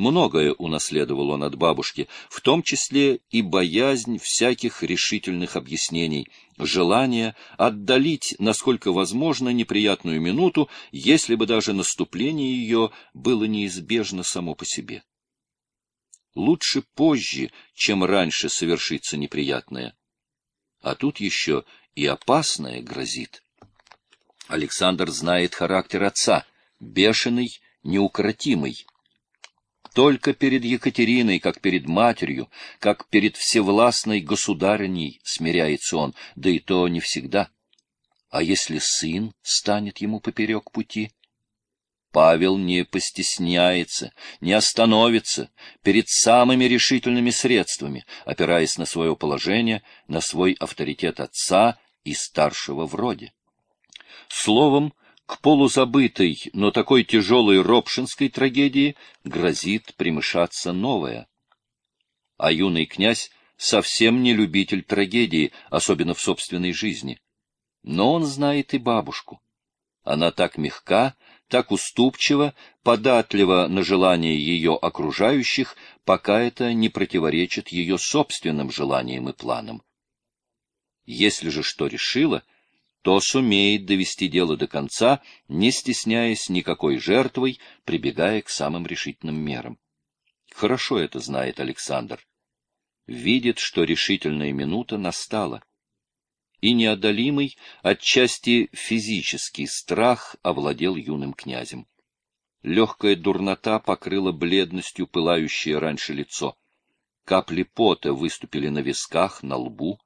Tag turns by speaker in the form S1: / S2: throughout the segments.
S1: Многое унаследовал он от бабушки, в том числе и боязнь всяких решительных объяснений, желание отдалить, насколько возможно, неприятную минуту, если бы даже наступление ее было неизбежно само по себе. Лучше позже, чем раньше совершится неприятное. А тут еще и опасное грозит. Александр знает характер отца, бешеный, неукротимый. Только перед Екатериной, как перед матерью, как перед всевластной государыней смиряется он, да и то не всегда. А если сын станет ему поперек пути? Павел не постесняется, не остановится перед самыми решительными средствами, опираясь на свое положение, на свой авторитет отца и старшего в роде. Словом, к полузабытой, но такой тяжелой ропшинской трагедии грозит примешаться новая. А юный князь совсем не любитель трагедии, особенно в собственной жизни. Но он знает и бабушку. Она так мягка, так уступчива, податлива на желания ее окружающих, пока это не противоречит ее собственным желаниям и планам. Если же что решила, то сумеет довести дело до конца, не стесняясь никакой жертвой, прибегая к самым решительным мерам. Хорошо это знает Александр. Видит, что решительная минута настала. И неодолимый, отчасти физический страх овладел юным князем. Легкая дурнота покрыла бледностью пылающее раньше лицо. Капли пота выступили на висках, на лбу.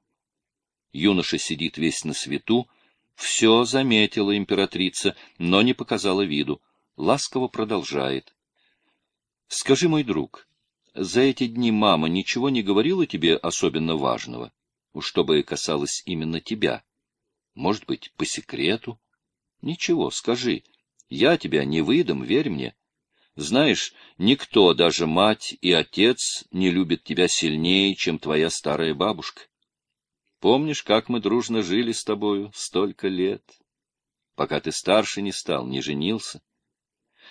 S1: Юноша сидит весь на свету, все заметила императрица, но не показала виду. Ласково продолжает. — Скажи, мой друг, за эти дни мама ничего не говорила тебе особенно важного, чтобы касалось именно тебя? Может быть, по секрету? Ничего, скажи. Я тебя не выдам, верь мне. Знаешь, никто, даже мать и отец, не любит тебя сильнее, чем твоя старая бабушка. Помнишь, как мы дружно жили с тобою столько лет, пока ты старше не стал, не женился?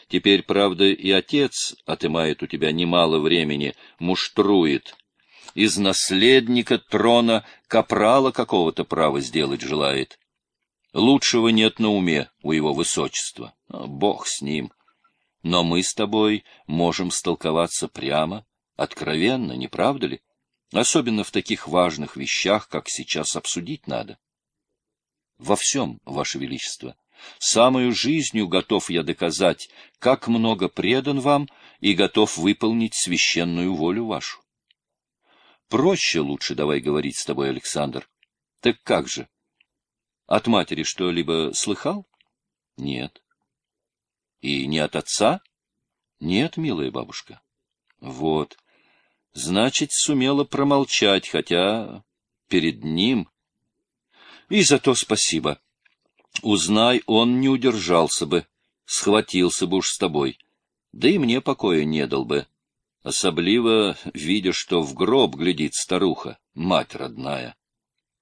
S1: Теперь, правда, и отец отымает у тебя немало времени, муштрует. Из наследника трона капрала какого-то права сделать желает. Лучшего нет на уме у его высочества. А, бог с ним. Но мы с тобой можем столковаться прямо, откровенно, не правда ли? Особенно в таких важных вещах, как сейчас обсудить надо. Во всем, Ваше Величество, самую жизнью готов я доказать, как много предан вам и готов выполнить священную волю вашу. Проще лучше давай говорить с тобой, Александр. Так как же? От матери что-либо слыхал? Нет. И не от отца? Нет, милая бабушка. Вот. Значит, сумела промолчать, хотя перед ним. И за то спасибо. Узнай, он не удержался бы, схватился бы уж с тобой. Да и мне покоя не дал бы. Особливо, видя, что в гроб глядит старуха, мать родная.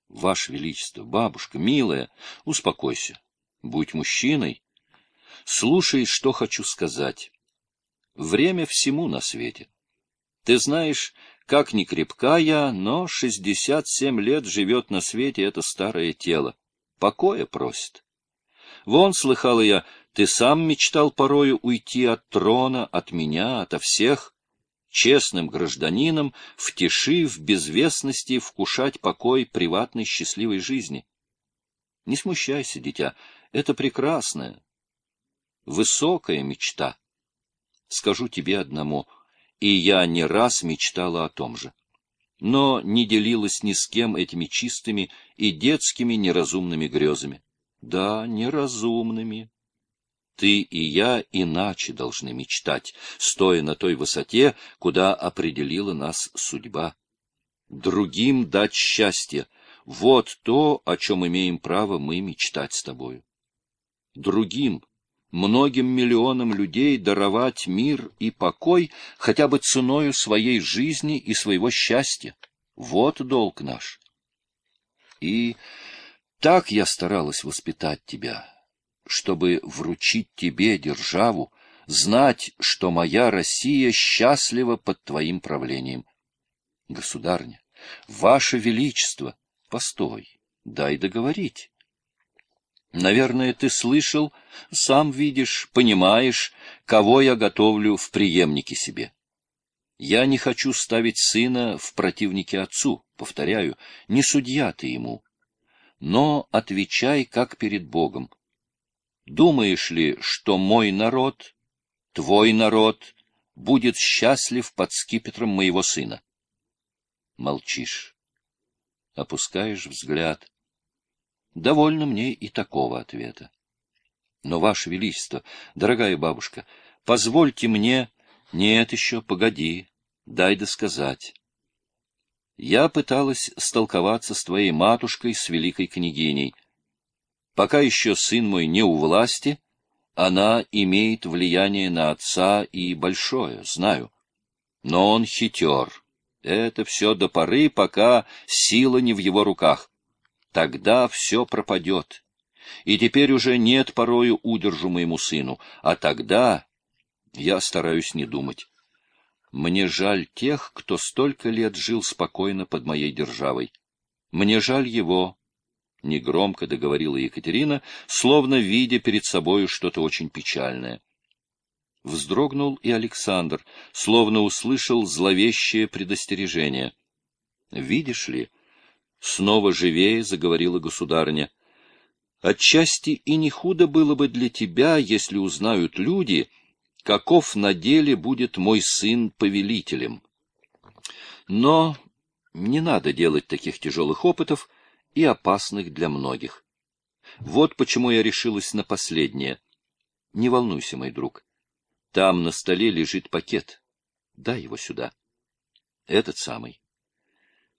S1: Ваше Величество, бабушка, милая, успокойся. Будь мужчиной. Слушай, что хочу сказать. Время всему на свете. Ты знаешь, как ни крепка я, но шестьдесят семь лет живет на свете это старое тело. Покоя просит. Вон, слыхала я, ты сам мечтал порою уйти от трона, от меня, ото всех, честным гражданином, в тиши, в безвестности вкушать покой приватной счастливой жизни. Не смущайся, дитя, это прекрасная, высокая мечта. Скажу тебе одному — и я не раз мечтала о том же. Но не делилась ни с кем этими чистыми и детскими неразумными грезами. Да, неразумными. Ты и я иначе должны мечтать, стоя на той высоте, куда определила нас судьба. Другим дать счастье — вот то, о чем имеем право мы мечтать с тобою. Другим многим миллионам людей даровать мир и покой хотя бы ценою своей жизни и своего счастья. Вот долг наш. И так я старалась воспитать тебя, чтобы вручить тебе державу, знать, что моя Россия счастлива под твоим правлением. Государня, ваше величество, постой, дай договорить. Наверное, ты слышал, сам видишь, понимаешь, кого я готовлю в преемнике себе. Я не хочу ставить сына в противнике отцу, повторяю, не судья ты ему. Но отвечай, как перед Богом. Думаешь ли, что мой народ, твой народ, будет счастлив под скипетром моего сына? Молчишь. Опускаешь взгляд. Довольно мне и такого ответа. Но, Ваше Величество, дорогая бабушка, позвольте мне... Нет еще, погоди, дай досказать. Я пыталась столковаться с твоей матушкой, с великой княгиней. Пока еще сын мой не у власти, она имеет влияние на отца и большое, знаю. Но он хитер. Это все до поры, пока сила не в его руках. Тогда все пропадет. И теперь уже нет порою удержу моему сыну. А тогда я стараюсь не думать. Мне жаль тех, кто столько лет жил спокойно под моей державой. Мне жаль его, — негромко договорила Екатерина, словно видя перед собою что-то очень печальное. Вздрогнул и Александр, словно услышал зловещее предостережение. — Видишь ли, — Снова живее заговорила государыня. Отчасти и не худо было бы для тебя, если узнают люди, каков на деле будет мой сын повелителем. Но не надо делать таких тяжелых опытов и опасных для многих. Вот почему я решилась на последнее. Не волнуйся, мой друг. Там на столе лежит пакет. Дай его сюда. Этот самый.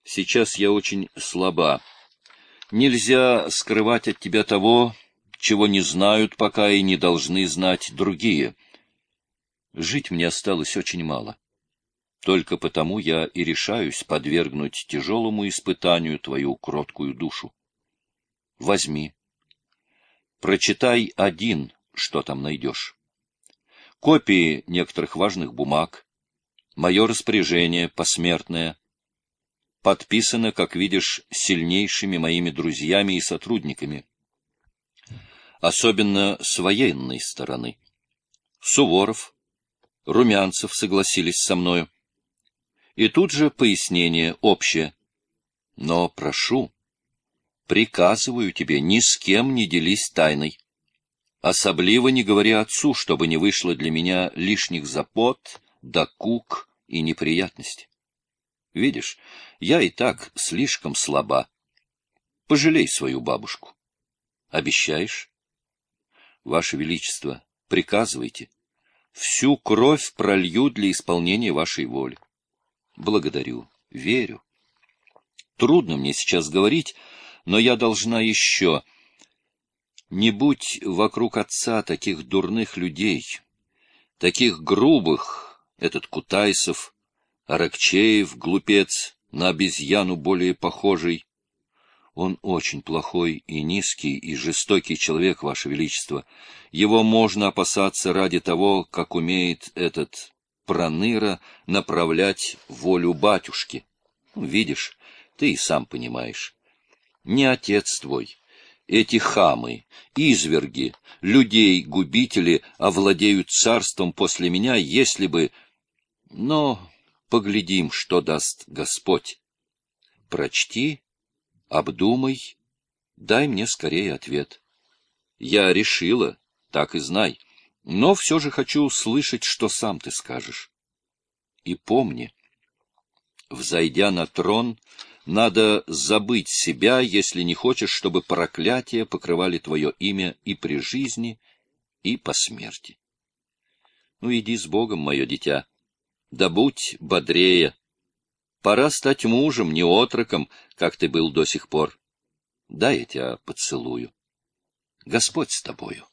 S1: Сейчас я очень слаба. Нельзя скрывать от тебя того, чего не знают пока и не должны знать другие. Жить мне осталось очень мало. Только потому я и решаюсь подвергнуть тяжелому испытанию твою кроткую душу. Возьми. Прочитай один, что там найдешь. Копии некоторых важных бумаг, мое распоряжение посмертное — подписано, как видишь, сильнейшими моими друзьями и сотрудниками. Особенно с военной стороны. Суворов, Румянцев согласились со мною. И тут же пояснение общее. Но прошу, приказываю тебе, ни с кем не делись тайной. Особливо не говори отцу, чтобы не вышло для меня лишних запот, докук и неприятностей. Видишь, я и так слишком слаба. Пожалей свою бабушку. Обещаешь? Ваше Величество, приказывайте. Всю кровь пролью для исполнения вашей воли. Благодарю, верю. Трудно мне сейчас говорить, но я должна еще... Не будь вокруг отца таких дурных людей, таких грубых, этот Кутайсов, Аракчеев, глупец, на обезьяну более похожий. Он очень плохой и низкий и жестокий человек, Ваше Величество. Его можно опасаться ради того, как умеет этот проныра направлять волю батюшки. Видишь, ты и сам понимаешь. Не отец твой. Эти хамы, изверги, людей-губители овладеют царством после меня, если бы... Но Поглядим, что даст Господь. Прочти, обдумай, дай мне скорее ответ. Я решила, так и знай, но все же хочу услышать, что сам ты скажешь. И помни, взойдя на трон, надо забыть себя, если не хочешь, чтобы проклятия покрывали твое имя и при жизни, и по смерти. Ну, иди с Богом, мое дитя да будь бодрее. Пора стать мужем, не отроком, как ты был до сих пор. Дай я тебя поцелую. Господь с тобою.